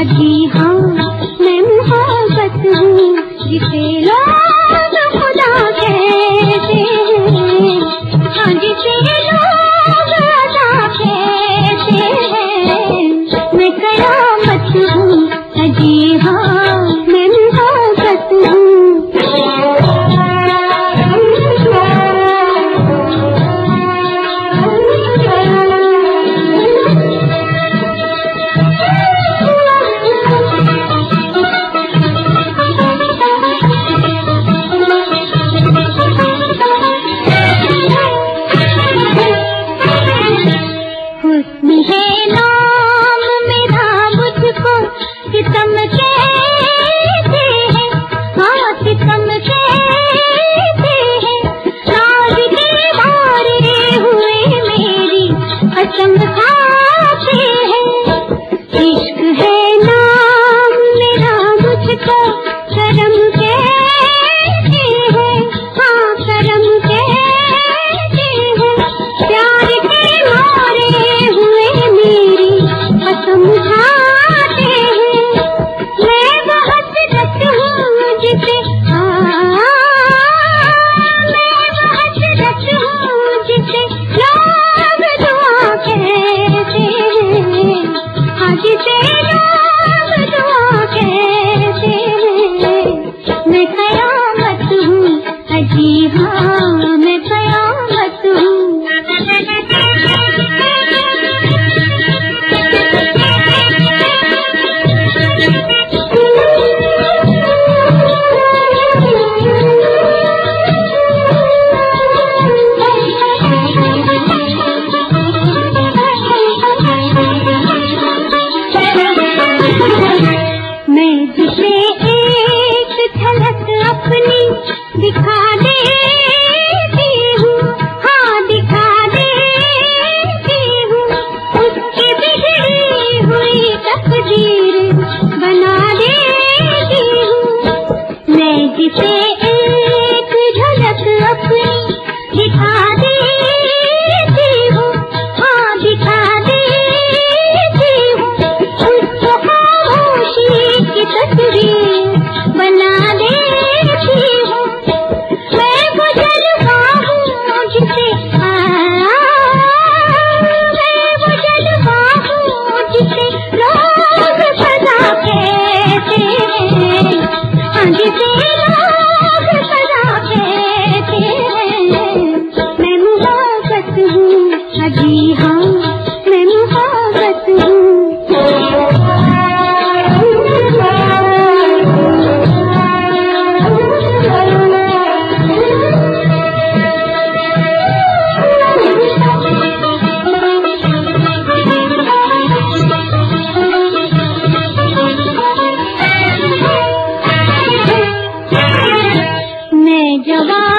भाजी आते हैं दिखा जवा